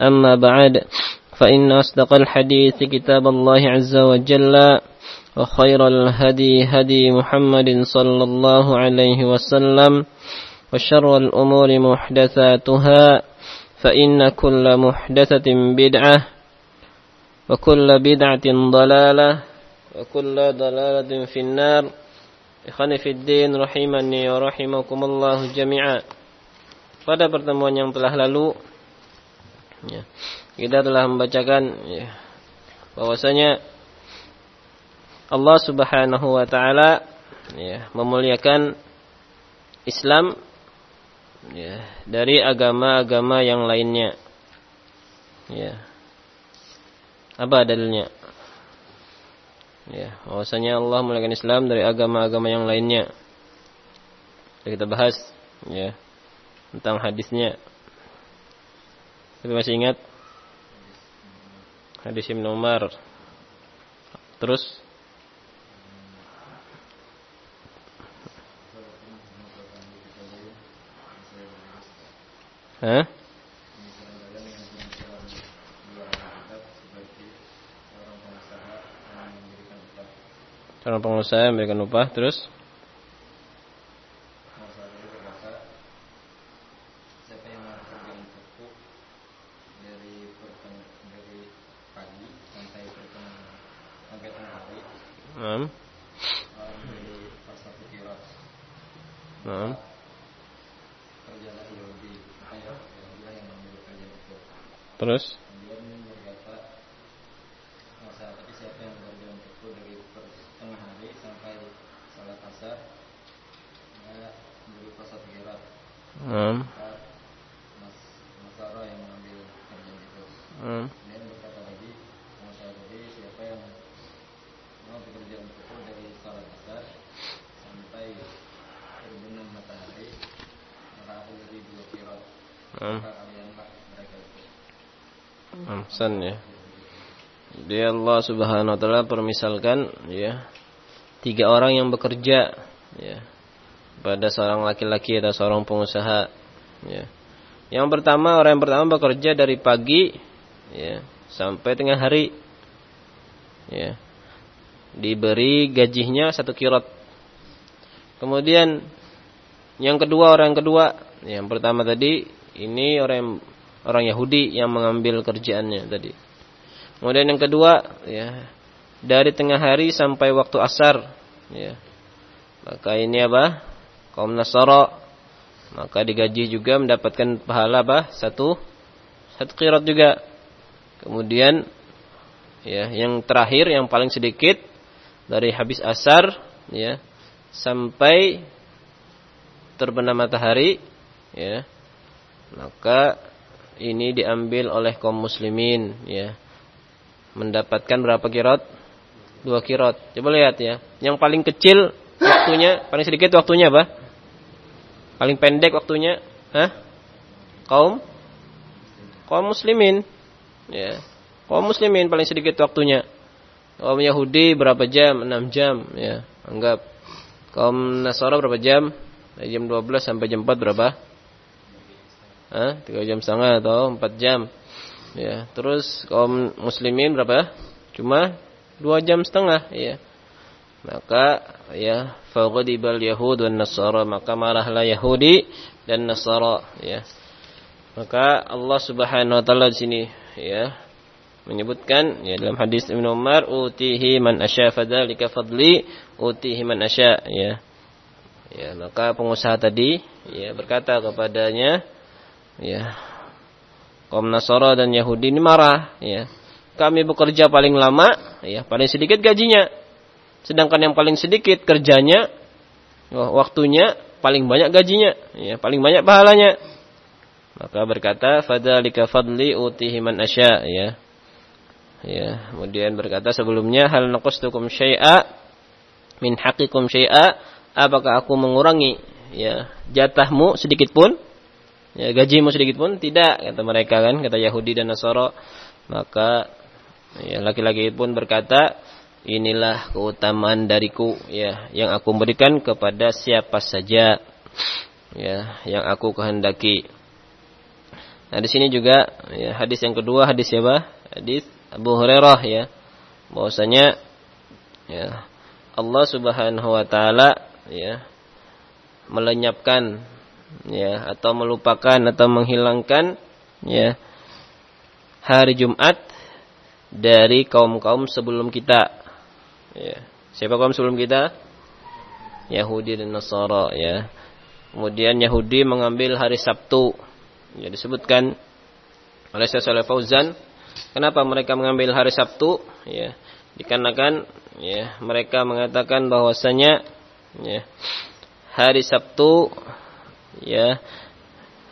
أما بعد فإن أصدق الحديث كتاب الله عز وجل وخير الهدي هدي محمد صلى الله عليه وسلم وشر الأمور محدثاتها فإن كل محدثة بدعة وكل بدعة ضلالة وكل ضلالة في النار إخواني في الدين رحمني ورحمكم الله جميعا pada pertemuan yang telah lalu ya, kita telah membacakan ya, bahwasanya Allah Subhanahu wa taala ya, memuliakan Islam ya, dari agama-agama yang lainnya. Ya. Apa dalilnya? Ya, bahwasanya Allah memuliakan Islam dari agama-agama yang lainnya. kita bahas ya tentang hadisnya. Tapi masih ingat hadis Ibnu Umar. Terus Hah? Seorang pengusaha memberikan upah terus Amsan ya. Dia Allah Subhanahu wa taala permisalkan ya tiga orang yang bekerja ya pada seorang laki-laki atau seorang pengusaha ya. Yang pertama orang yang pertama bekerja dari pagi ya sampai tengah hari ya. Diberi gajinya satu kirot. Kemudian yang kedua orang kedua yang pertama tadi ini orang orang Yahudi yang mengambil kerjaannya tadi. Kemudian yang kedua, ya, dari tengah hari sampai waktu asar, ya. Maka ini apa? Kaum Nasara maka digaji juga mendapatkan pahala apa? Satu satu kirat juga. Kemudian ya, yang terakhir yang paling sedikit dari habis asar, ya, sampai terbenam matahari, ya. Maka ini diambil oleh kaum muslimin ya mendapatkan berapa kirot dua kirot coba lihat ya yang paling kecil waktunya paling sedikit waktunya apa paling pendek waktunya Hah? kaum kaum muslimin ya Kaum muslimin paling sedikit waktunya. Kaum Yahudi berapa jam? 6 jam ya. Anggap kaum Nasara berapa jam? Dari jam 12 sampai jam 4 berapa? Hah? 3 jam setengah atau 4 jam. Ya, terus kaum muslimin berapa? Cuma 2 jam setengah ya. Maka ya faghadibal yahud wan nasara maka marahlah Yahudi dan Nasara ya. Maka Allah Subhanahu wa taala di sini ya menyebutkan ya dalam hadis Ibnu Umar utihi man asya fadzalika fadli utihi man asya ya ya maka pengusaha tadi ya berkata kepadanya ya. Kaum Nasara dan Yahudi ini marah ya. Kami bekerja paling lama ya paling sedikit gajinya. Sedangkan yang paling sedikit kerjanya waktunya paling banyak gajinya ya paling banyak pahalanya. Maka berkata fadzalika fadli utihi man asya ya. Ya, kemudian berkata sebelumnya hal naqastukum syai'a min haqikum syai'a apakah aku mengurangi ya jatahmu sedikit pun ya gajimu sedikit pun tidak kata mereka kan kata Yahudi dan Nasara. Maka ya laki-laki pun berkata inilah keutamaan dariku ya yang aku berikan kepada siapa saja ya yang aku kehendaki. Nah di sini juga ya, hadis yang kedua hadis siapa? Hadis Abu Hurairah ya. Bahwasanya ya Allah Subhanahu wa taala ya melenyapkan ya atau melupakan atau menghilangkan ya hari Jumat dari kaum-kaum sebelum kita. Ya. Siapa kaum sebelum kita? Yahudi dan Nasara ya. Kemudian Yahudi mengambil hari Sabtu. Ya disebutkan oleh Syekh Fauzan Kenapa mereka mengambil hari Sabtu? Ya, dikarenakan ya mereka mengatakan bahwasanya ya hari Sabtu ya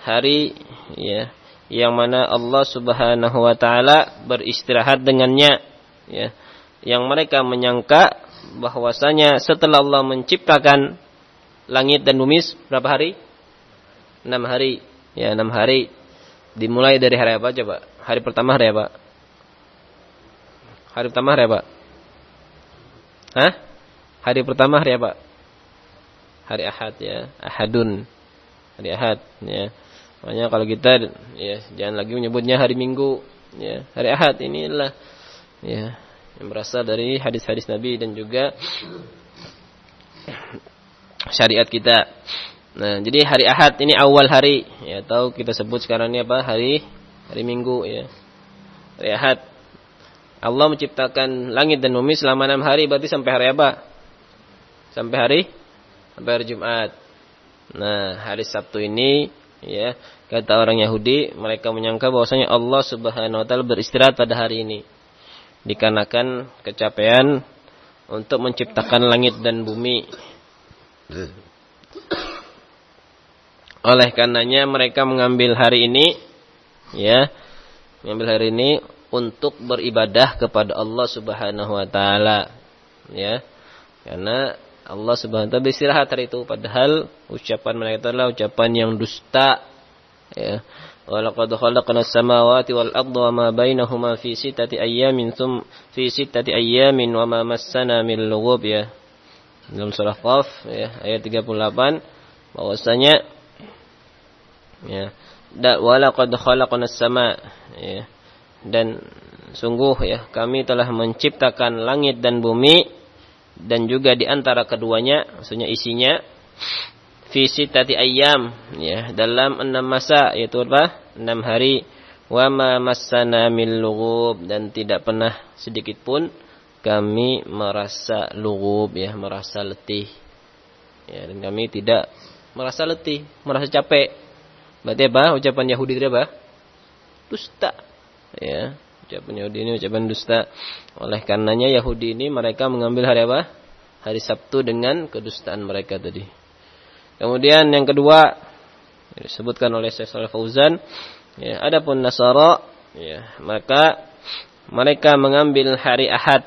hari ya yang mana Allah Subhanahu wa taala beristirahat dengannya ya yang mereka menyangka bahwasanya setelah Allah menciptakan langit dan bumi berapa hari? Enam hari. Ya, enam hari. Dimulai dari hari apa coba? Hari pertama hari apa? Hari pertama hari apa? Hah? Hari pertama hari apa? Hari Ahad ya, Ahadun. Hari Ahad ya. Makanya kalau kita ya jangan lagi menyebutnya hari Minggu ya. Hari Ahad inilah ya yang berasal dari hadis-hadis Nabi dan juga syariat kita. Nah, jadi hari Ahad ini awal hari ya atau kita sebut sekarang ini apa? Hari hari Minggu ya. Hari Ahad. Allah menciptakan langit dan bumi selama enam hari berarti sampai hari apa? Sampai hari sampai hari Jumat. Nah, hari Sabtu ini ya, kata orang Yahudi, mereka menyangka bahwasanya Allah Subhanahu wa taala beristirahat pada hari ini. Dikarenakan kecapean untuk menciptakan langit dan bumi. Oleh karenanya mereka mengambil hari ini ya, mengambil hari ini untuk beribadah kepada Allah Subhanahu wa taala. Ya. Karena Allah Subhanahu wa taala beristirahat hari itu padahal ucapan mereka adalah ucapan yang dusta. Ya. Walaqad khalaqna as-samawati wal arda wa ma bainahuma fi sittati ayyamin thum fi sittati ayyamin wa ma massana min lughub ya. Dalam surah Qaf ya ayat 38 bahwasanya ya dan walaqad khalaqna sama ya dan sungguh ya kami telah menciptakan langit dan bumi dan juga di antara keduanya maksudnya isinya fi sitati ayyam ya dalam enam masa yaitu apa enam hari wa ma massana min dan tidak pernah sedikit pun kami merasa lughub ya merasa letih ya dan kami tidak merasa letih merasa capek Berarti apa? Ucapan Yahudi itu apa? Dusta. Ya, ucapan Yahudi ini ucapan dusta. Oleh karenanya Yahudi ini mereka mengambil hari apa? Hari Sabtu dengan kedustaan mereka tadi. Kemudian yang kedua disebutkan oleh Syekh Shalih Fauzan, ya, adapun Nasara, ya, maka mereka mengambil hari Ahad.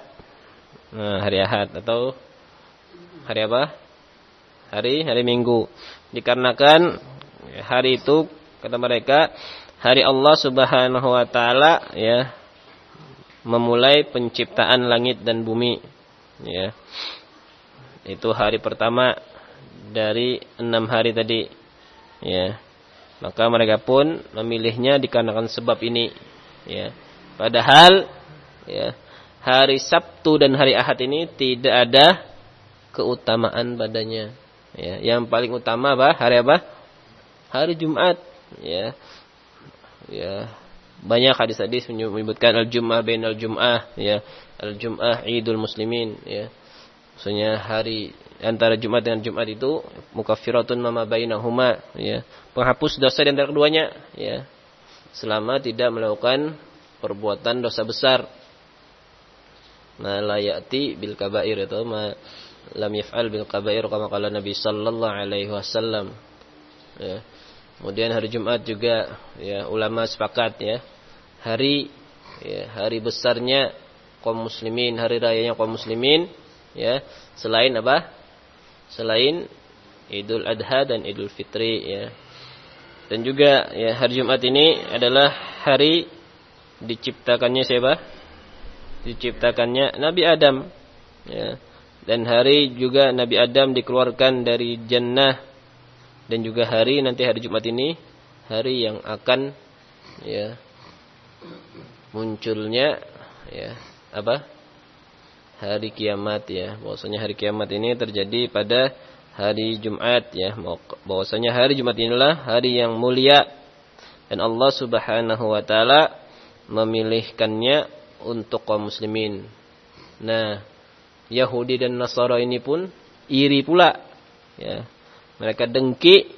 Nah, hari Ahad atau hari apa? Hari hari Minggu. Dikarenakan hari itu kata mereka hari Allah Subhanahu wa taala ya memulai penciptaan langit dan bumi. Ya. Itu hari pertama dari enam hari tadi. Ya. Maka mereka pun memilihnya dikarenakan sebab ini. Ya. Padahal ya hari Sabtu dan hari Ahad ini tidak ada keutamaan padanya ya. Yang paling utama apa? Hari apa? Hari Jumat. Ya. Ya banyak hadis-hadis menyebutkan al-jum'ah bain al-jum'ah ya. Al-jum'ah idul muslimin ya. Maksudnya hari antara Jumat dengan Jumat itu mukaffiratun mama bainahuma ya. Penghapus dosa di antara keduanya ya. Selama tidak melakukan perbuatan dosa besar. Ma la ya'ti bil kabair itu ma lam yaf'al bil kabair kama kala Nabi sallallahu alaihi wasallam ya Kemudian hari Jumat juga ya ulama sepakat ya. Hari ya, hari besarnya kaum muslimin, hari rayanya kaum muslimin ya, selain apa? Selain Idul Adha dan Idul Fitri ya. Dan juga ya hari Jumat ini adalah hari diciptakannya siapa? Diciptakannya Nabi Adam ya. Dan hari juga Nabi Adam dikeluarkan dari jannah dan juga hari nanti hari Jumat ini hari yang akan ya munculnya ya apa? Hari kiamat ya. Bahwasanya hari kiamat ini terjadi pada hari Jumat ya. Bahwasanya hari Jumat inilah hari yang mulia. Dan Allah Subhanahu wa taala memilihkannya untuk kaum muslimin. Nah, Yahudi dan Nasara ini pun iri pula ya mereka dengki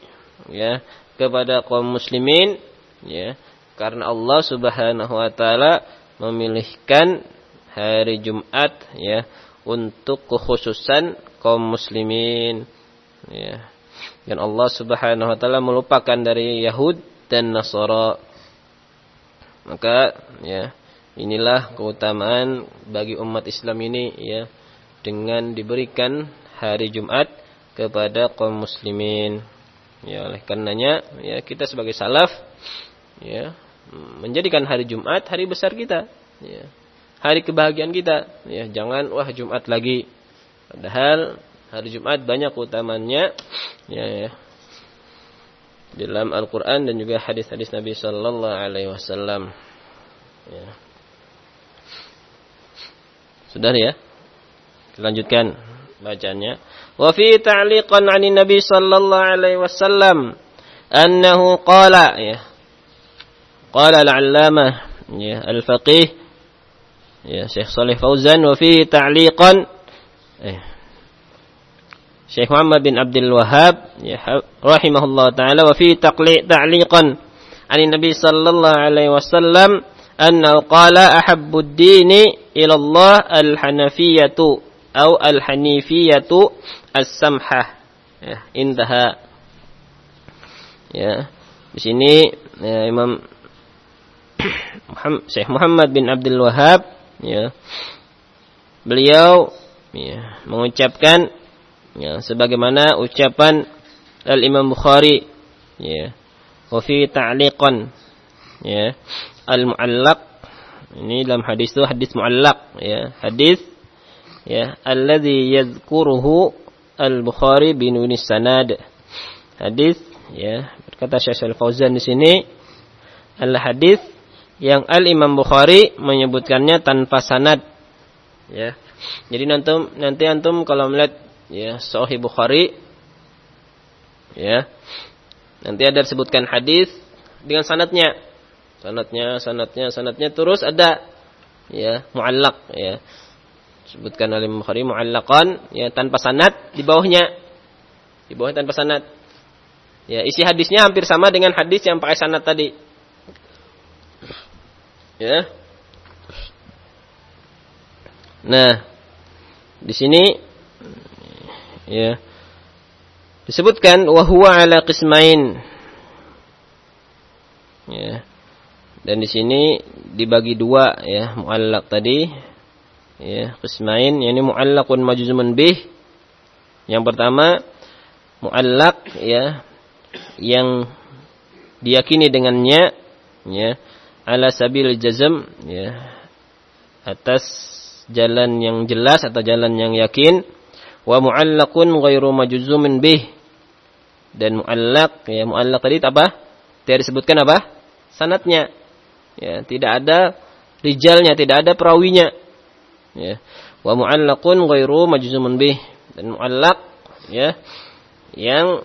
ya kepada kaum muslimin ya karena Allah Subhanahu wa taala memilihkan hari Jumat ya untuk kekhususan kaum muslimin ya. Dan Allah Subhanahu wa taala melupakan dari Yahud dan Nasara. Maka ya inilah keutamaan bagi umat Islam ini ya dengan diberikan hari Jumat kepada kaum muslimin. Ya, oleh karenanya ya kita sebagai salaf ya menjadikan hari Jumat hari besar kita, ya. Hari kebahagiaan kita, ya. Jangan wah Jumat lagi. Padahal hari Jumat banyak utamanya ya, ya. Dalam Al-Qur'an dan juga hadis-hadis Nabi sallallahu alaihi wasallam. Ya. Sudah ya? Lanjutkan bacanya. Wa fi ta'liqan 'an Nabi sallallahu alaihi wasallam annahu qala ya. Qala al-'allamah ya al-faqih ya Syekh Saleh Fauzan wa fi ta'liqan eh Syekh Muhammad bin Abdul Wahhab ya rahimahullah taala wa fi taqli ta'liqan 'an Nabi sallallahu alaihi wasallam annahu atau al-hanifiyatu as-samhah. Ya, intaha. Ya. Di sini ya, Imam Muhammad, Syekh Muhammad bin Abdul Wahab ya. Beliau ya, mengucapkan ya, sebagaimana ucapan Al-Imam Bukhari ya. Wa fi ta'liqan ya. Al-mu'allaq ini dalam hadis itu hadis mu'allaq ya. Hadis ya alladhi yadhkuruhu al-Bukhari binun sanad. Hadis ya berkata Syekh Al-Fauzan di sini al hadis yang Al Imam Bukhari menyebutkannya tanpa sanad. Ya jadi nanti nanti antum kalau melihat ya Sahih Bukhari ya nanti ada disebutkan hadis dengan sanadnya. Sanadnya sanadnya sanadnya terus ada ya muallak ya Sebutkan oleh Bukhari mu'allaqan ya tanpa sanad di bawahnya. Di bawahnya tanpa sanad. Ya, isi hadisnya hampir sama dengan hadis yang pakai sanad tadi. Ya. Nah, di sini ya disebutkan wahwa ala qismain. Ya. Dan di sini dibagi dua ya muallak tadi ya qismain yakni muallaqun majzumun bih. Yang pertama muallaq ya yang diyakini dengannya ya ala sabil jazm ya atas jalan yang jelas atau jalan yang yakin. Wa mu'allaqun ghairu majzumin bih. Dan mu'allaq ya mu'allaq tadi apa? Tidak disebutkan apa? Sanatnya. Ya tidak ada rijalnya tidak ada perawinya ya wa mu'allaqun ghairu majzumin bih dan mu'allaq ya yang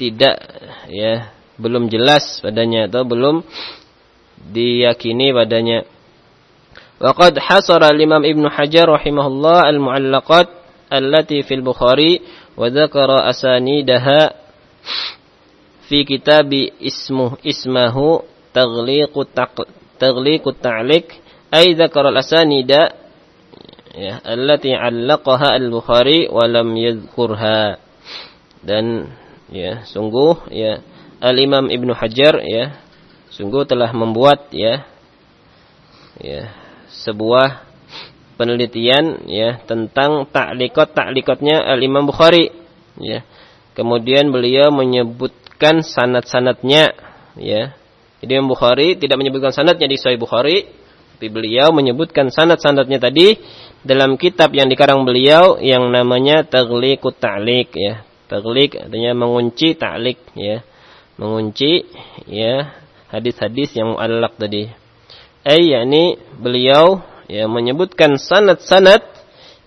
tidak ya belum jelas padanya atau belum diyakini padanya وقد حصر الإمام ابن حجر رحمه الله المعلقات التي في البخاري وذكر أسانيدها في كتاب اسمه اسمه تغليق تغليق التعليق أي ذكر الأسانيد ya allati 'allaqaha al-Bukhari wa lam yadhkurha dan ya sungguh ya al-Imam Ibnu Hajar ya sungguh telah membuat ya ya sebuah penelitian ya tentang taklikot taklikotnya al Imam Bukhari ya kemudian beliau menyebutkan sanad sanadnya. ya jadi Imam Bukhari tidak menyebutkan sanadnya di Sahih Bukhari tapi beliau menyebutkan sanad sanadnya tadi dalam kitab yang dikarang beliau yang namanya Taghliqut Ta'liq ya Taghliq artinya mengunci ta'liq ya mengunci ya hadis-hadis yang muallak tadi ay yakni beliau ya menyebutkan sanad-sanad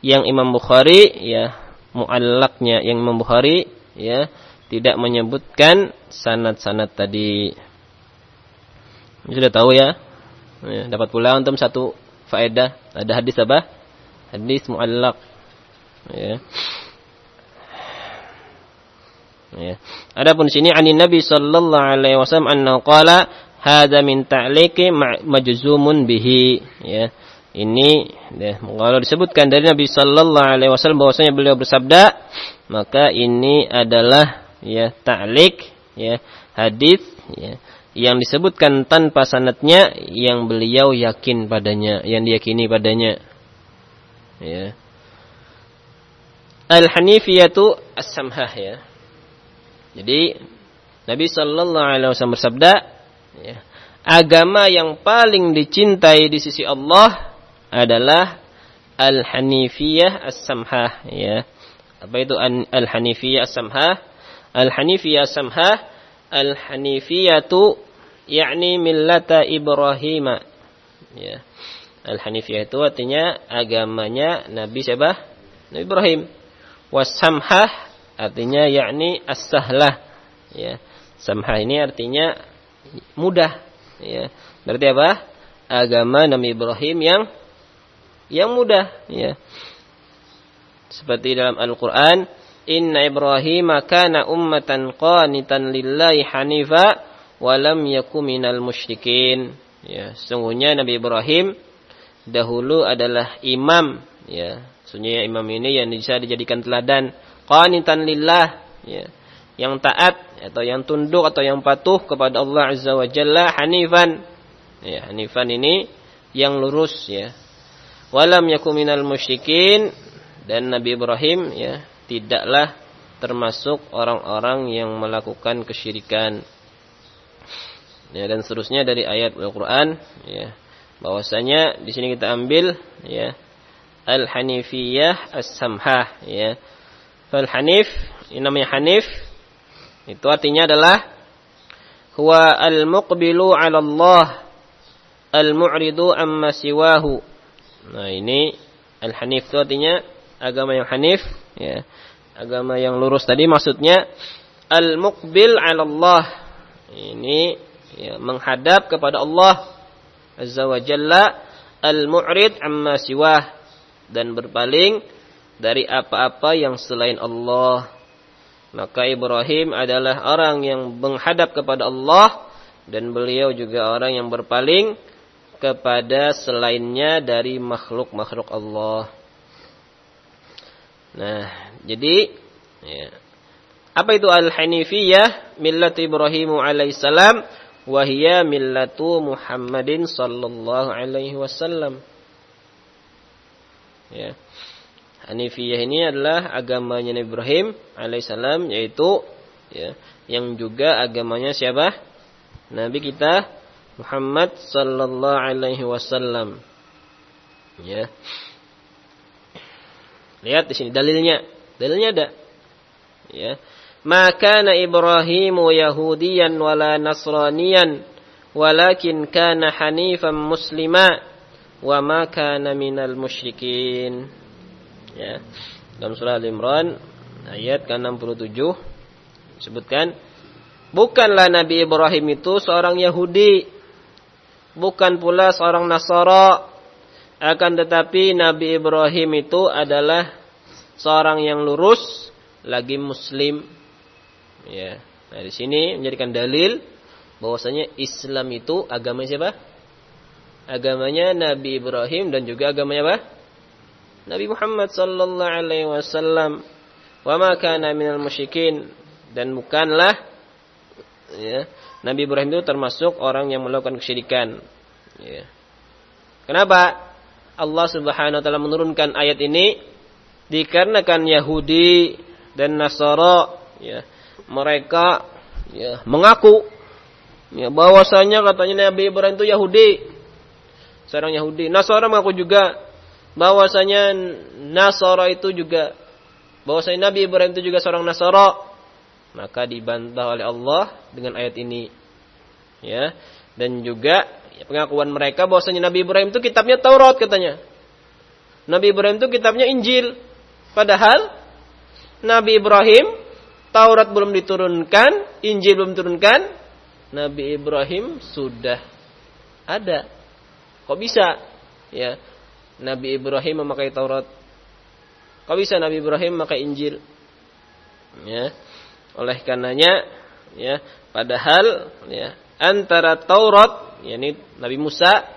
yang Imam Bukhari ya muallaknya yang Imam Bukhari ya tidak menyebutkan sanad-sanad tadi. Sudah tahu ya? ya dapat pula untuk satu faedah. Ada hadis apa? Hadis muallak. Ya. Ya. Adapun sini anin Nabi sallallahu alaihi wasallam annahu qala hadza min ta'liqi majzumun bihi ya ini ya, kalau disebutkan dari Nabi sallallahu alaihi wasallam bahwasanya beliau bersabda maka ini adalah ya ta'liq ya hadis ya yang disebutkan tanpa sanatnya yang beliau yakin padanya yang diyakini padanya ya al-hanifiyatu as-samhah ya jadi Nabi sallallahu alaihi wasallam bersabda Ya. Agama yang paling dicintai di sisi Allah adalah Al-Hanifiyah As-Samhah. Ya. Apa itu Al-Hanifiyah As-Samhah? Al-Hanifiyah As-Samhah. Al-Hanifiyatu yakni millata Ibrahim. Ya. Al-Hanifiyah itu artinya agamanya Nabi siapa? Nabi Ibrahim. Was-Samhah artinya yakni As-Sahlah. Ya. Samhah ini artinya mudah ya berarti apa agama Nabi Ibrahim yang yang mudah ya seperti dalam Al-Qur'an inna Ibrahim kana ummatan qanitan lillahi hanifa wa lam yakum minal musyrikin ya sungguhnya Nabi Ibrahim dahulu adalah imam ya sungguhnya imam ini yang bisa dijadikan teladan qanitan lillah ya yang taat atau yang tunduk atau yang patuh kepada Allah Azza wa Jalla hanifan. Ya, hanifan ini yang lurus ya. Walam yakum minal musyrikin dan Nabi Ibrahim ya tidaklah termasuk orang-orang yang melakukan kesyirikan. Ya, dan seterusnya dari ayat Al-Qur'an ya bahwasanya di sini kita ambil ya al-hanifiyah as-samhah ya. Fal hanif ini namanya hanif itu artinya adalah huwa al-muqbilu 'ala Allah al-mu'ridu amma siwahu. Nah, ini al-hanif itu artinya agama yang hanif ya. Agama yang lurus tadi maksudnya al-muqbil 'ala Allah. Ini ya, menghadap kepada Allah Azza wa Jalla al-mu'rid amma siwah dan berpaling dari apa-apa yang selain Allah. Maka Ibrahim adalah orang yang menghadap kepada Allah dan beliau juga orang yang berpaling kepada selainnya dari makhluk-makhluk Allah. Nah, jadi ya. apa itu al-hanifiyah? Millatu Ibrahim alaihissalam wa hiya millatu Muhammadin sallallahu alaihi wasallam. Ya. Hanifiyah ini adalah agamanya Nabi Ibrahim alaihissalam yaitu ya, yang juga agamanya siapa? Nabi kita Muhammad sallallahu alaihi wasallam. Ya. Lihat di sini dalilnya. Dalilnya ada. Ya. Na Ibrahim Yahudiyan wala Nasraniyan walakin kana hanifan muslima wa ma kana minal musyrikin. Ya. Dalam surah Al-Imran ayat ke-67 disebutkan bukanlah Nabi Ibrahim itu seorang Yahudi bukan pula seorang Nasara akan tetapi Nabi Ibrahim itu adalah seorang yang lurus lagi muslim ya. Nah di sini menjadikan dalil bahwasanya Islam itu agama siapa? Agamanya Nabi Ibrahim dan juga agamanya apa? Nabi Muhammad sallallahu alaihi wasallam. Wa ma kana minal musyrikin. Dan bukanlah ya, Nabi Ibrahim itu termasuk orang yang melakukan kesyirikan. Ya. Kenapa? Allah Subhanahu wa taala menurunkan ayat ini dikarenakan Yahudi dan Nasara ya mereka ya mengaku. Ya bahwasanya katanya Nabi Ibrahim itu Yahudi. Seorang Yahudi. Nasara mengaku juga. Bahwasanya Nasara itu juga bahwasanya Nabi Ibrahim itu juga seorang Nasara. Maka dibantah oleh Allah dengan ayat ini. Ya dan juga ya, pengakuan mereka bahwasanya Nabi Ibrahim itu kitabnya Taurat katanya. Nabi Ibrahim itu kitabnya Injil. Padahal Nabi Ibrahim Taurat belum diturunkan Injil belum diturunkan Nabi Ibrahim sudah ada kok bisa ya Nabi Ibrahim memakai Taurat. Kok bisa Nabi Ibrahim memakai Injil? Ya. Oleh karenanya ya, padahal ya, antara Taurat yakni Nabi Musa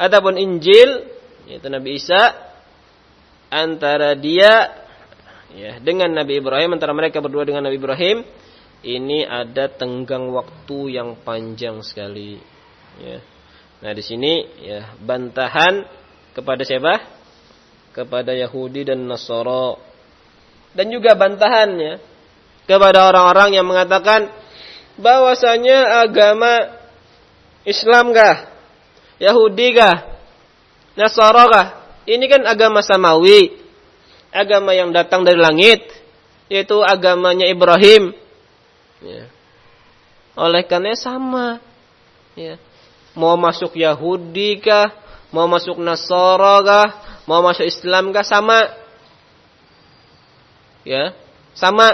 ataupun Injil yaitu Nabi Isa antara dia ya dengan Nabi Ibrahim antara mereka berdua dengan Nabi Ibrahim ini ada tenggang waktu yang panjang sekali ya. Nah di sini ya bantahan kepada siapa? Kepada Yahudi dan Nasara. Dan juga bantahannya kepada orang-orang yang mengatakan bahwasanya agama Islam kah? Yahudi kah? Nasara kah? Ini kan agama samawi. Agama yang datang dari langit. Yaitu agamanya Ibrahim. Ya. Oleh karena sama. Ya. Mau masuk Yahudi kah? mau masuk Nasara kah, mau masuk Islam kah sama. Ya, sama.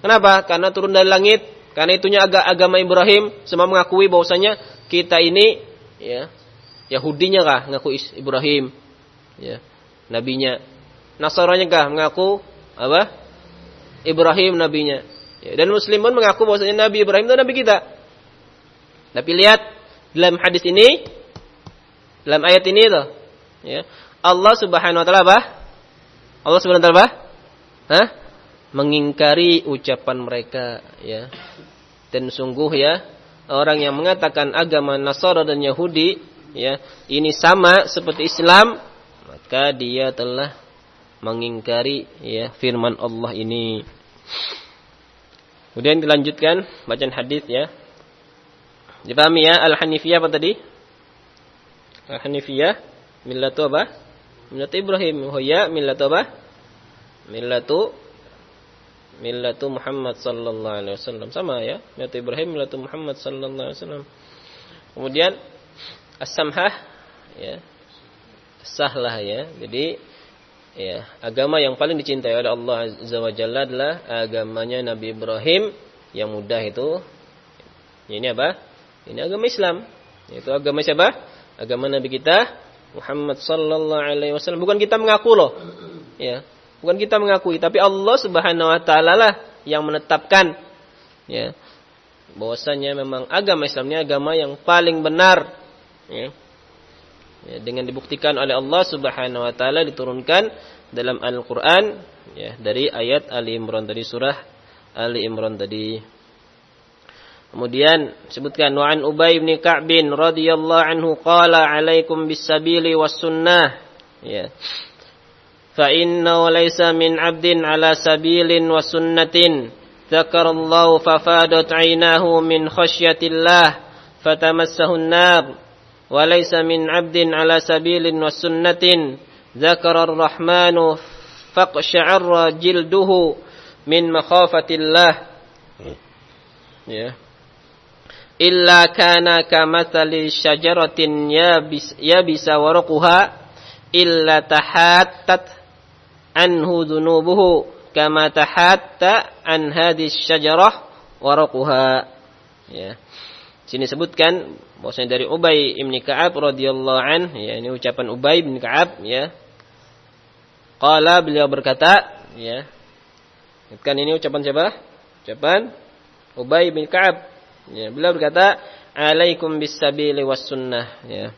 Kenapa? Karena turun dari langit, karena itunya agak agama Ibrahim semua mengakui bahwasanya kita ini ya Yahudinya kah ngaku Ibrahim ya nabinya Nasaranya kah mengaku apa Ibrahim nabinya ya, dan muslim pun mengaku bahwasanya Nabi Ibrahim itu nabi kita tapi lihat dalam hadis ini dalam ayat ini itu, ya. Allah Subhanahu wa taala apa? Allah Subhanahu wa taala apa? Hah? Mengingkari ucapan mereka, ya. Dan sungguh ya, orang yang mengatakan agama Nasara dan Yahudi, ya, ini sama seperti Islam, maka dia telah mengingkari ya firman Allah ini. Kemudian dilanjutkan bacaan hadis ya. Dipahami ya Al-Hanifiyah apa tadi? Hanifiyah millatu apa? Millatu Ibrahim. Hoya millatu apa? Millatu millatu Muhammad sallallahu alaihi wasallam. Sama ya. Millatu Ibrahim millatu Muhammad sallallahu alaihi wasallam. Kemudian as-samhah ya. Sahlah ya. Jadi ya, agama yang paling dicintai oleh Allah Azza wa Jalla adalah agamanya Nabi Ibrahim yang mudah itu. Ini apa? Ini agama Islam. Itu agama siapa? agama Nabi kita Muhammad sallallahu alaihi wasallam. Bukan kita mengaku loh. Ya. Bukan kita mengakui, tapi Allah Subhanahu wa taala lah yang menetapkan ya. Bahwasanya memang agama Islam ini agama yang paling benar. Ya ya, dengan dibuktikan oleh Allah Subhanahu wa taala diturunkan dalam Al-Qur'an ya dari ayat Ali Imran dari surah Ali Imran tadi. Kemudian sebutkan wa an Ubay bin Ka'b radhiyallahu anhu qala alaikum bis-sabili was-sunnah ya. Fa inna laysa min 'abdin 'ala sabilin wa sunnatin dzakara Allah fafadat 'ainahu min khasyatillah fatamassahu an-nar وليس من عبد على سبيل وسنة ذكر الرحمن فاقشعر جلده من مخافة الله إلا كان كمثل شجرة يابس, يابس ورقها إلا تحاتت عنه ذنوبه كما تحات عن هذه الشجرة ورقها ya. Sini sebutkan bahwasanya dari Ubay bin Ka'ab radhiyallahu an, ya ini ucapan Ubay bin Ka'ab ya. Qala beliau berkata, ya. Kan ini ucapan siapa? Ucapan Ubay bin Ka'ab. Ya, beliau berkata, "Alaikum bisabili was sunnah." Ya.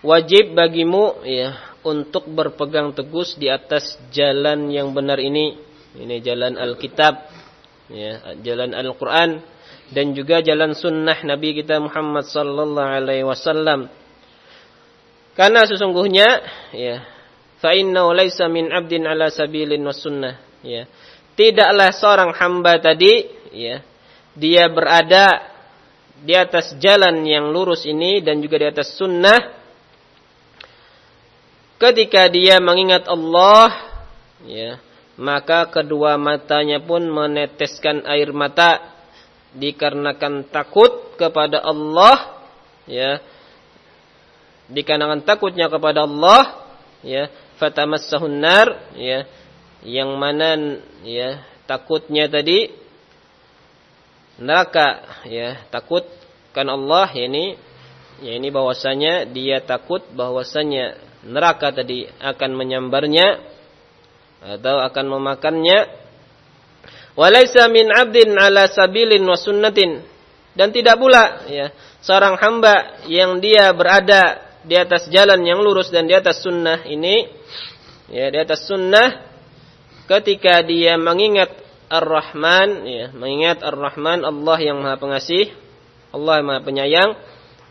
Wajib bagimu ya untuk berpegang teguh di atas jalan yang benar ini. Ini jalan Alkitab, ya, jalan Al-Qur'an dan juga jalan sunnah Nabi kita Muhammad sallallahu alaihi wasallam. Karena sesungguhnya ya fa innahu laisa min 'abdin ala sabilin was sunnah ya. Tidaklah seorang hamba tadi ya dia berada di atas jalan yang lurus ini dan juga di atas sunnah ketika dia mengingat Allah ya maka kedua matanya pun meneteskan air mata dikarenakan takut kepada Allah ya. Dikarenakan takutnya kepada Allah ya. Fatamassahun nar ya. Yang mana ya takutnya tadi neraka ya. Takut kan Allah ya ini ya ini bahwasanya dia takut bahwasanya neraka tadi akan menyambarnya atau akan memakannya Walaysa min 'abdin 'ala sabilin wa sunnatin. Dan tidak pula ya, seorang hamba yang dia berada di atas jalan yang lurus dan di atas sunnah ini ya di atas sunnah ketika dia mengingat Ar-Rahman ya, mengingat Ar-Rahman Allah yang Maha Pengasih, Allah yang Maha Penyayang,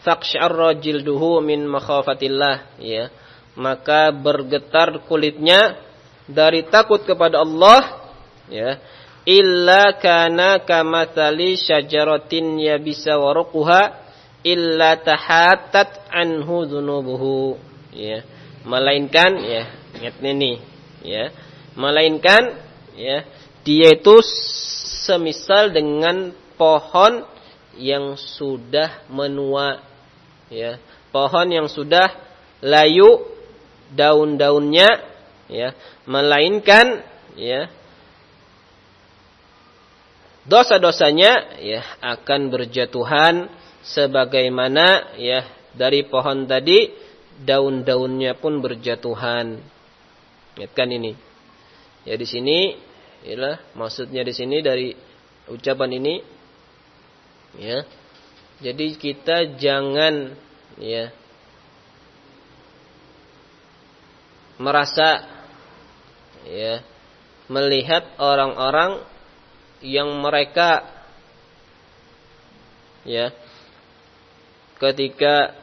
faqsyarra jilduhu min makhafatillah ya. Maka bergetar kulitnya dari takut kepada Allah ya illa kana kamathali syajaratin yabisa waruquha illa tahatat anhu dzunubuhu ya. Melainkan ya ingat ini ya. Melainkan ya dia itu semisal dengan pohon yang sudah menua ya. Pohon yang sudah layu daun-daunnya ya. Melainkan ya dosa-dosanya ya akan berjatuhan sebagaimana ya dari pohon tadi daun-daunnya pun berjatuhan. Ingatkan ini. Ya di sini ialah maksudnya di sini dari ucapan ini ya. Jadi kita jangan ya merasa ya melihat orang-orang yang mereka ya ketika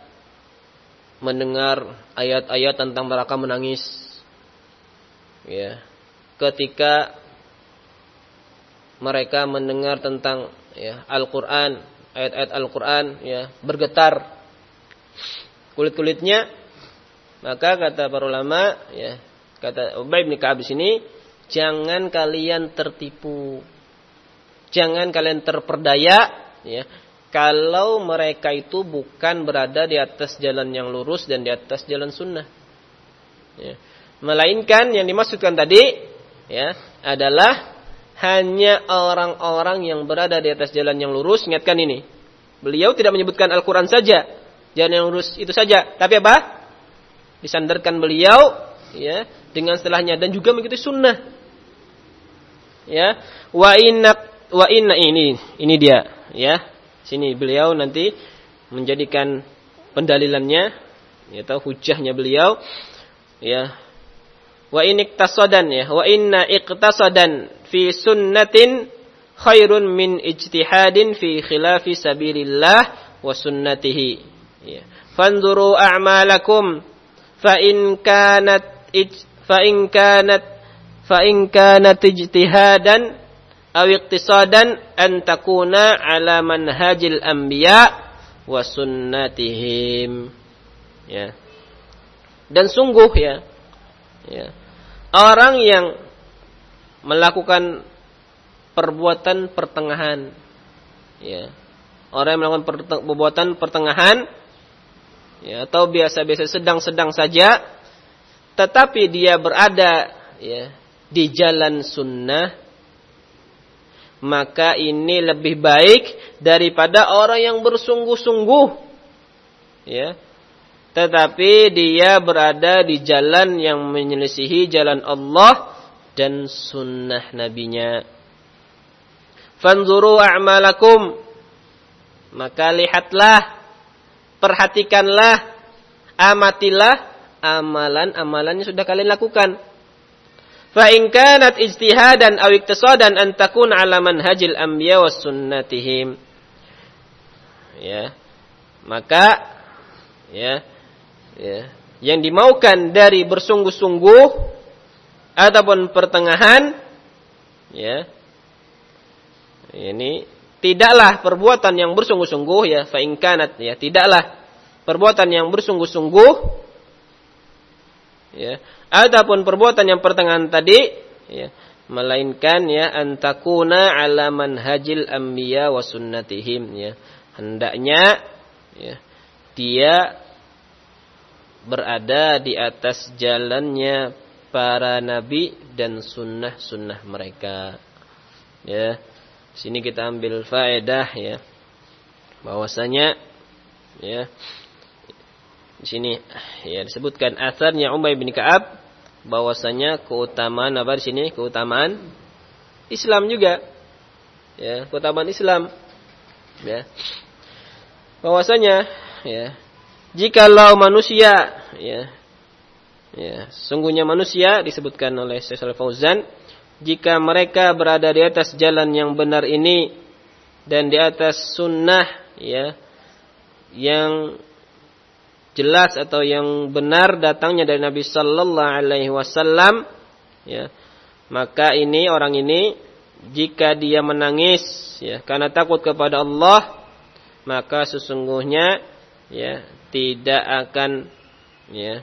mendengar ayat-ayat tentang neraka menangis ya ketika mereka mendengar tentang ya Al-Qur'an ayat-ayat Al-Qur'an ya bergetar kulit-kulitnya maka kata para ulama ya kata Ubay bin Ka'ab sini jangan kalian tertipu Jangan kalian terperdaya ya kalau mereka itu bukan berada di atas jalan yang lurus dan di atas jalan sunnah. Ya. Melainkan yang dimaksudkan tadi ya adalah hanya orang-orang yang berada di atas jalan yang lurus. Ingatkan ini. Beliau tidak menyebutkan Al-Quran saja. Jalan yang lurus itu saja. Tapi apa? Disandarkan beliau ya dengan setelahnya dan juga mengikuti sunnah. Ya, wa inna wa inna ini ini dia ya. Sini beliau nanti menjadikan pendalilannya ya tahu hujahnya beliau ya. Wa in iktasadan ya. Wa inna iqtasadan fi sunnatin khairun min ijtihadin fi khilafi sabilillah wa sunnatihi ya. Fanzuru a'malakum fa in kanat fa in kanat fa in kanat ijtihadan aw iqtisadan an ala manhajil anbiya wa sunnatihim. Ya. Dan sungguh ya, ya orang yang melakukan perbuatan pertengahan, ya, orang yang melakukan perbuatan pertengahan, ya, atau biasa-biasa sedang-sedang saja, tetapi dia berada ya di jalan sunnah, maka ini lebih baik daripada orang yang bersungguh-sungguh, ya, tetapi dia berada di jalan yang menyelisihi jalan Allah dan sunnah nabinya. Fanzuru a'malakum. Maka lihatlah, perhatikanlah, amatilah amalan-amalan yang sudah kalian lakukan. Fa in kanat ijtihadan aw iktisadan an takun ala manhajil anbiya was sunnatihim. Ya. Maka ya ya, yang dimaukan dari bersungguh-sungguh ataupun pertengahan ya ini tidaklah perbuatan yang bersungguh-sungguh ya faingkanat ya tidaklah perbuatan yang bersungguh-sungguh ya ataupun perbuatan yang pertengahan tadi ya melainkan ya antakuna ala manhajil anbiya wa sunnatihim ya hendaknya ya dia berada di atas jalannya para nabi dan sunnah-sunnah mereka. Ya. Sini kita ambil faedah ya. Bahwasanya ya di sini ya disebutkan asarnya Umay bin Ka'ab bahwasanya keutamaan apa di sini? Keutamaan Islam juga. Ya, keutamaan Islam. Ya. Bahwasanya ya jikalau manusia ya ya sungguhnya manusia disebutkan oleh Syekh Fauzan jika mereka berada di atas jalan yang benar ini dan di atas sunnah ya yang jelas atau yang benar datangnya dari Nabi sallallahu alaihi wasallam ya maka ini orang ini jika dia menangis ya karena takut kepada Allah maka sesungguhnya ya tidak akan ya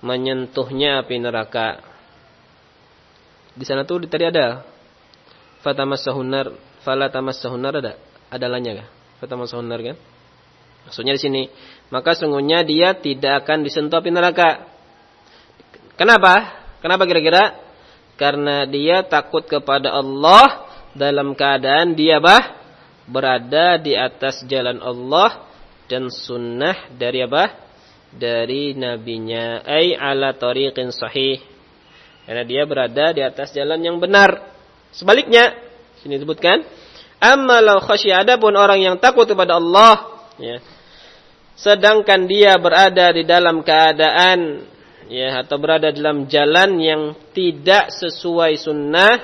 menyentuhnya api neraka. Di sana tuh tadi ada fatamassahunar fala tamassahunar ada ada lanya kah? Fatamassahunar kan? Maksudnya di sini, maka sungguhnya dia tidak akan disentuh api neraka. Kenapa? Kenapa kira-kira? Karena dia takut kepada Allah dalam keadaan dia bah berada di atas jalan Allah dan sunnah dari apa? Dari nabinya. Ay ala tariqin sahih. Karena dia berada di atas jalan yang benar. Sebaliknya, sini disebutkan, amma law ada pun orang yang takut kepada Allah, ya. Sedangkan dia berada di dalam keadaan ya atau berada dalam jalan yang tidak sesuai sunnah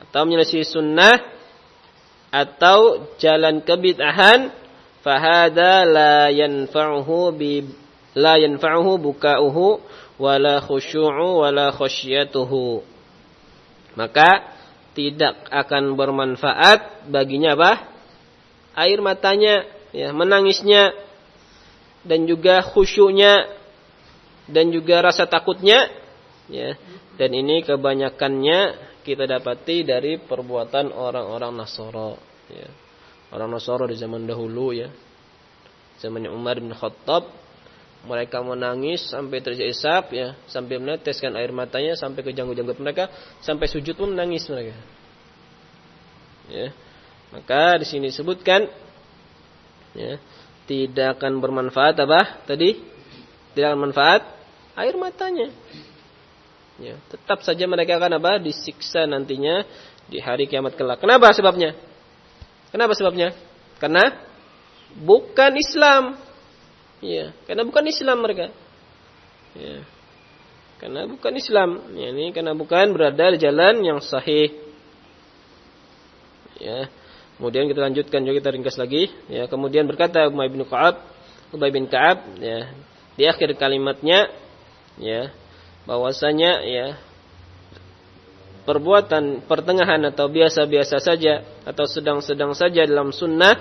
atau menyelesaikan sunnah atau jalan kebid'ahan fahada la yanfa'uhu bi la yanfa'uhu buka'uhu wala khusyu'u wala maka tidak akan bermanfaat baginya apa? Air matanya ya menangisnya dan juga khusyuknya dan juga rasa takutnya ya dan ini kebanyakannya kita dapati dari perbuatan orang-orang Nasoro ya orang Nasara di zaman dahulu ya. Zamannya Umar bin Khattab mereka menangis sampai terjadi ya, sampai meneteskan air matanya sampai ke janggut-janggut mereka, sampai sujud pun menangis mereka. Ya. Maka di sini disebutkan ya, tidak akan bermanfaat apa? Tadi tidak akan manfaat air matanya. Ya, tetap saja mereka akan apa? Disiksa nantinya di hari kiamat kelak. Kenapa sebabnya? Kenapa sebabnya? Karena bukan Islam. Ya, karena bukan Islam mereka. Ya. Karena bukan Islam. Ya, ini karena bukan berada di jalan yang sahih. Ya. Kemudian kita lanjutkan juga kita ringkas lagi. Ya, kemudian berkata Ubay bin Ka'ab, Ubay bin Ka'ab, ya, di akhir kalimatnya, ya, bahwasanya ya perbuatan pertengahan atau biasa-biasa saja atau sedang-sedang saja dalam sunnah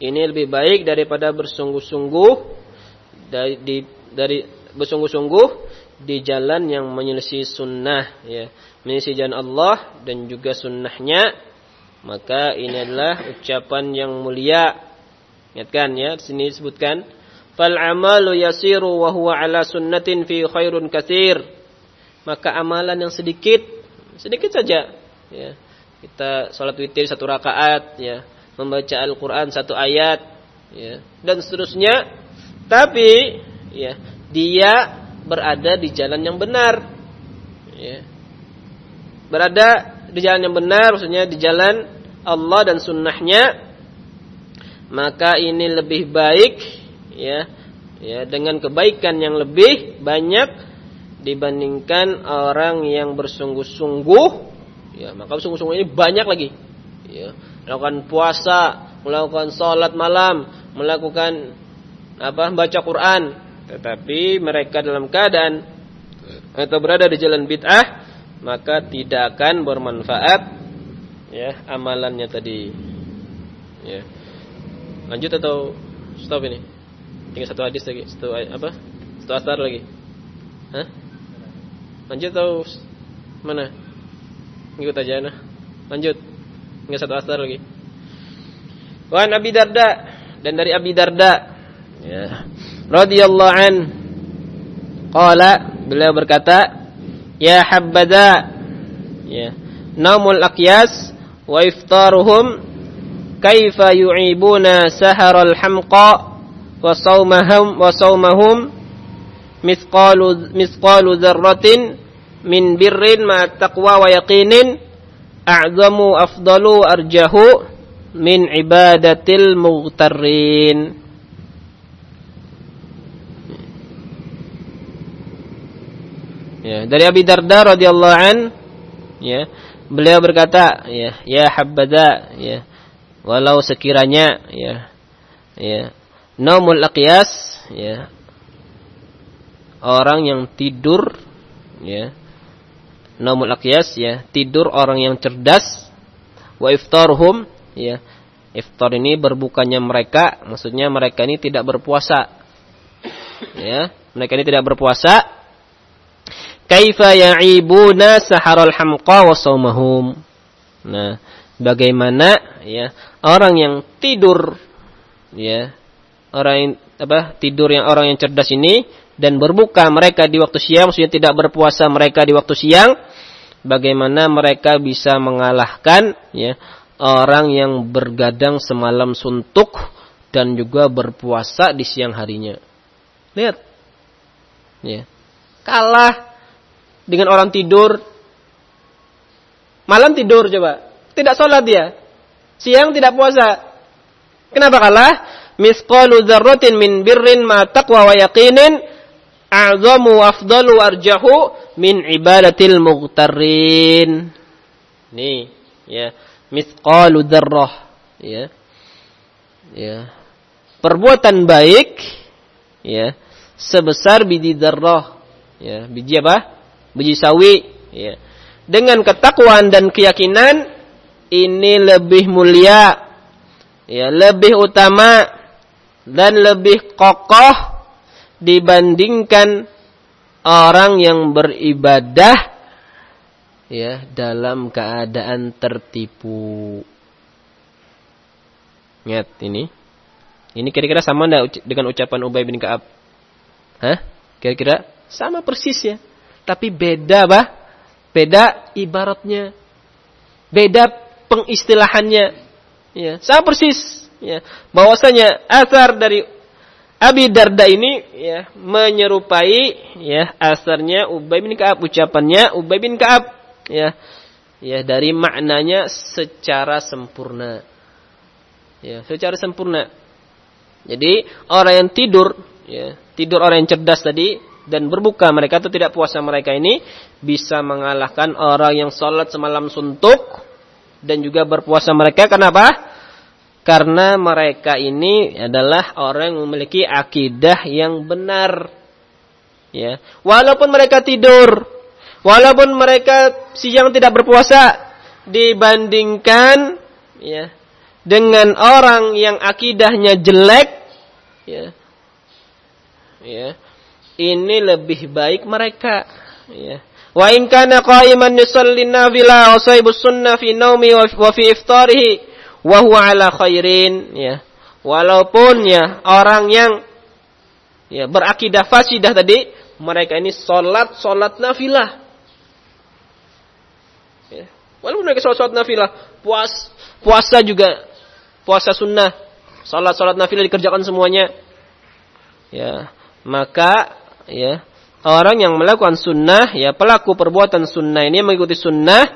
ini lebih baik daripada bersungguh-sungguh dari, di, dari bersungguh-sungguh di jalan yang menyelisih sunnah ya menyelisih jalan Allah dan juga sunnahnya maka ini adalah ucapan yang mulia. Ingatkan ya di sini disebutkan fal amalu yasiru wa huwa ala sunnatin fi khairun katsir. Maka amalan yang sedikit sedikit saja ya. Kita salat witir satu rakaat ya. Membaca Al-Qur'an satu ayat ya. Dan seterusnya. Tapi ya dia berada di jalan yang benar. Ya. Berada di jalan yang benar, maksudnya di jalan Allah dan sunnahnya, maka ini lebih baik, ya, ya dengan kebaikan yang lebih banyak dibandingkan orang yang bersungguh-sungguh, ya maka bersungguh-sungguh ini banyak lagi, ya, melakukan puasa, melakukan sholat malam, melakukan apa baca Quran, tetapi mereka dalam keadaan atau berada di jalan bid'ah, maka tidak akan bermanfaat ya amalannya tadi. Ya. Lanjut atau stop ini? Tinggal satu hadis lagi, satu apa? Satu asar lagi. Hah? Lanjut atau mana? Ikut aja nah. Lanjut. Tinggal satu asar lagi. Wan Abi Darda dan dari Abi Darda ya radhiyallahu an qala beliau berkata ya habada ya naumul aqyas wa iftaruhum kaifa yu'ibuna saharal hamqa wa saumahum wa saumahum mithqalu mithqalu dzarratin min birrin ma taqwa wa yaqinin a'zamu afdalu arjahu min ibadatil mughtarrin Ya, dari Abi Darda radhiyallahu an, ya, beliau berkata, ya, ya habada, ya, walau sekiranya, ya, ya, naumul aqyas, ya, orang yang tidur, ya, naumul aqyas, ya, tidur orang yang cerdas, wa iftarhum, ya, iftar ini berbukanya mereka, maksudnya mereka ini tidak berpuasa, ya, mereka ini tidak berpuasa, kaifa ya'ibuna saharal hamqa wa saumahum. Nah, bagaimana ya orang yang tidur ya, orang yang apa? tidur yang orang yang cerdas ini dan berbuka mereka di waktu siang, maksudnya tidak berpuasa mereka di waktu siang, bagaimana mereka bisa mengalahkan ya orang yang bergadang semalam suntuk dan juga berpuasa di siang harinya. Lihat. Ya. Kalah dengan orang tidur. Malam tidur coba. Tidak sholat dia. Siang tidak puasa. Kenapa kalah? Misqalu dzarratin min birrin ma taqwa wa yaqinin a'zamu afdalu arjahu min ibadatil mughtarin. Nih, ya. Misqalu dzarrah, ya. Ya. Perbuatan baik ya sebesar biji dzarrah. Ya, biji apa? Biji sawi ya. dengan ketakwaan dan keyakinan ini lebih mulia ya lebih utama dan lebih kokoh dibandingkan orang yang beribadah ya dalam keadaan tertipu. Ingat ini. Ini kira-kira sama enggak dengan ucapan Ubay bin Ka'ab? Hah? Kira-kira sama persis ya tapi beda bah, beda ibaratnya, beda pengistilahannya. Ya, sama persis. Ya, bahwasanya asar dari Abi Darda ini ya menyerupai ya asarnya Ubay bin Ka'ab ucapannya Ubay bin Ka'ab. Ya ya dari maknanya secara sempurna. Ya secara sempurna. Jadi orang yang tidur ya tidur orang yang cerdas tadi dan berbuka mereka atau tidak puasa mereka ini bisa mengalahkan orang yang sholat semalam suntuk dan juga berpuasa mereka kenapa? Karena mereka ini adalah orang yang memiliki akidah yang benar. Ya, walaupun mereka tidur, walaupun mereka siang tidak berpuasa dibandingkan ya dengan orang yang akidahnya jelek ya ya ini lebih baik mereka. Ya. Wa in kana qa'iman yusalli nafila wa sahibus sunnah fi naumi wa fi iftarihi wa huwa ala khairin. Ya. Walaupun ya orang yang ya berakidah fasidah tadi mereka ini salat salat nafilah. Ya. Walaupun mereka salat salat nafilah puas puasa juga puasa sunnah. Salat salat nafilah dikerjakan semuanya. Ya. Maka ya. Orang yang melakukan sunnah ya pelaku perbuatan sunnah ini mengikuti sunnah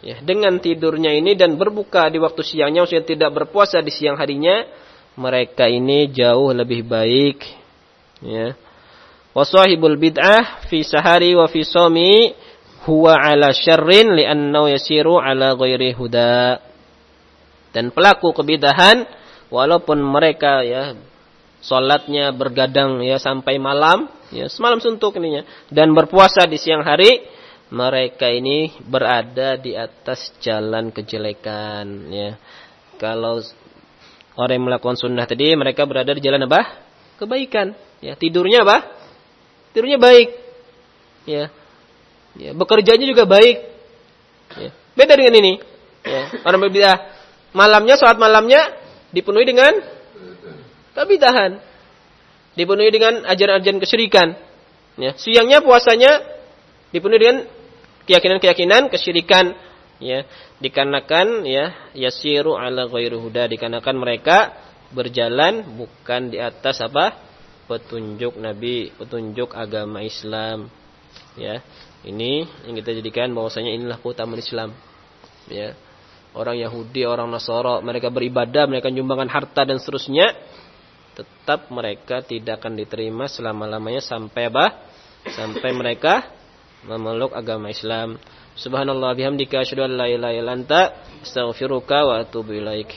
ya dengan tidurnya ini dan berbuka di waktu siangnya maksudnya tidak berpuasa di siang harinya mereka ini jauh lebih baik ya. Wasahibul bid'ah fi sahari wa fi somi huwa ala syarrin li'annahu yasiru ala ghairi huda. Dan pelaku kebidahan walaupun mereka ya Sholatnya bergadang ya sampai malam, ya semalam suntuk ininya. Dan berpuasa di siang hari, mereka ini berada di atas jalan kejelekan. Ya. Kalau orang yang melakukan sunnah tadi, mereka berada di jalan apa? Kebaikan. Ya, tidurnya apa? Tidurnya baik. Ya. Ya, bekerjanya juga baik. Ya. Beda dengan ini. Ya. Orang berbeda. Malamnya, saat malamnya dipenuhi dengan tapi tahan. Dipenuhi dengan ajaran-ajaran kesyirikan. Ya. Siangnya puasanya dipenuhi dengan keyakinan-keyakinan kesyirikan. Ya. Dikarenakan ya yasiru ala ghairu huda. Dikarenakan mereka berjalan bukan di atas apa? Petunjuk Nabi, petunjuk agama Islam. Ya. Ini yang kita jadikan bahwasanya inilah keutamaan Islam. Ya. Orang Yahudi, orang Nasara, mereka beribadah, mereka menyumbangkan harta dan seterusnya tetap mereka tidak akan diterima selama-lamanya sampai apa? Sampai mereka memeluk agama Islam. Subhanallah bihamdika asyhadu an la ilaha illa anta astaghfiruka wa atubu ilaik.